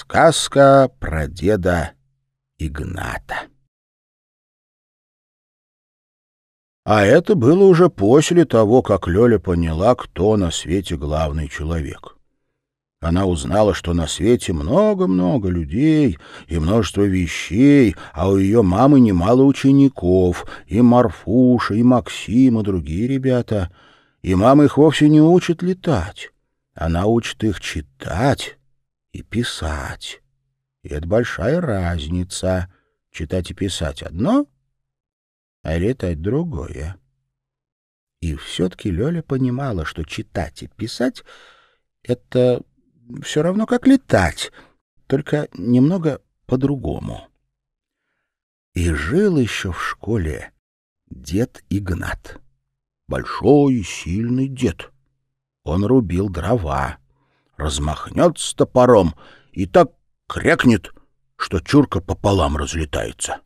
Сказка про деда Игната. А это было уже после того, как Лёля поняла, кто на свете главный человек. Она узнала, что на свете много-много людей и множество вещей, а у ее мамы немало учеников, и Марфуша, и Максим, и другие ребята. И мама их вовсе не учит летать. Она учит их читать и писать. И это большая разница. Читать и писать одно, а летать другое. И все-таки Лёля понимала, что читать и писать — это все равно как летать, только немного по-другому. И жил еще в школе дед Игнат. Большой и сильный дед. Он рубил дрова, размахнется топором и так крякнет, что чурка пополам разлетается.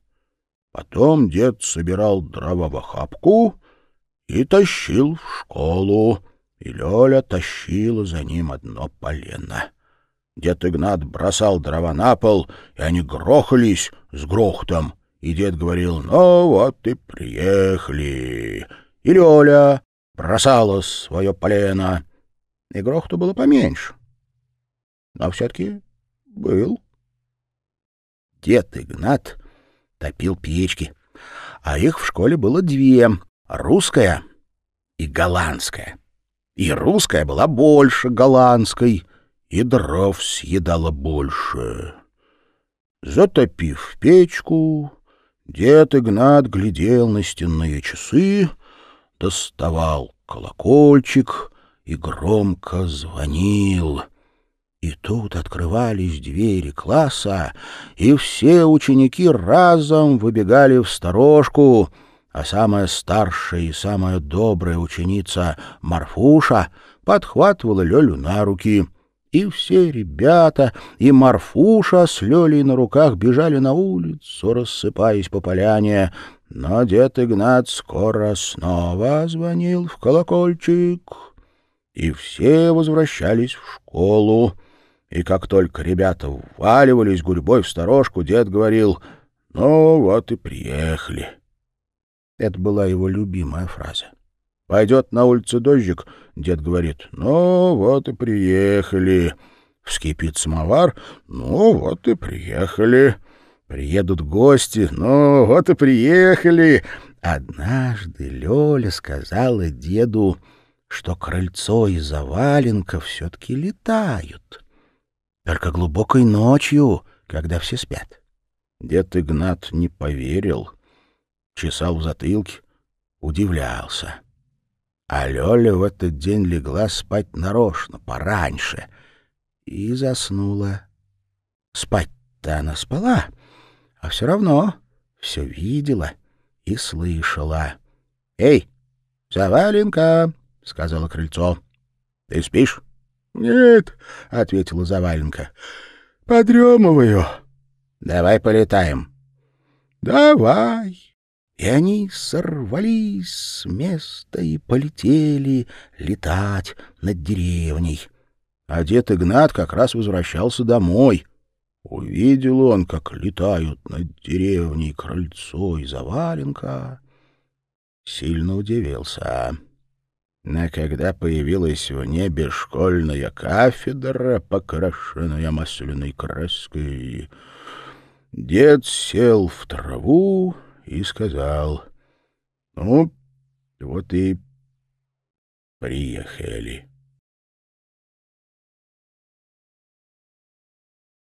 Потом дед собирал дрова в охапку и тащил в школу, и Лёля тащила за ним одно полено. Дед Игнат бросал дрова на пол, и они грохались с грохотом, и дед говорил «Ну вот и приехали». И Лёля бросала свое полено, и грохоту было поменьше. Но все-таки был. Дед Игнат топил печки, а их в школе было две — русская и голландская. И русская была больше голландской, и дров съедала больше. Затопив печку, дед Игнат глядел на стенные часы, доставал колокольчик и громко звонил — и тут открывались двери класса, и все ученики разом выбегали в сторожку, а самая старшая и самая добрая ученица Марфуша подхватывала Лёлю на руки. И все ребята, и Марфуша с Лёлей на руках бежали на улицу, рассыпаясь по поляне. Но дед Игнат скоро снова звонил в колокольчик, и все возвращались в школу. И как только ребята вваливались гурьбой в сторожку, дед говорил «Ну вот и приехали». Это была его любимая фраза. «Пойдет на улице дождик», — дед говорит «Ну вот и приехали». Вскипит самовар «Ну вот и приехали». Приедут гости «Ну вот и приехали». Однажды Лёля сказала деду, что крыльцо и заваленка все-таки летают. Только глубокой ночью, когда все спят. Дед Игнат не поверил, чесал в затылке, удивлялся. А Лёля в этот день легла спать нарочно, пораньше, и заснула. Спать-то она спала, а все равно все видела и слышала. — Эй, Заваленка! — сказала крыльцо. — Ты спишь? — Нет, — ответила Заваленка. — Подремываю. — Давай полетаем. — Давай. И они сорвались с места и полетели летать над деревней. А дед Игнат как раз возвращался домой. Увидел он, как летают над деревней крыльцо и заваленка. Сильно удивился. Но когда появилась в небе школьная кафедра, покрашенная масляной краской, дед сел в траву и сказал, «Ну, вот и приехали».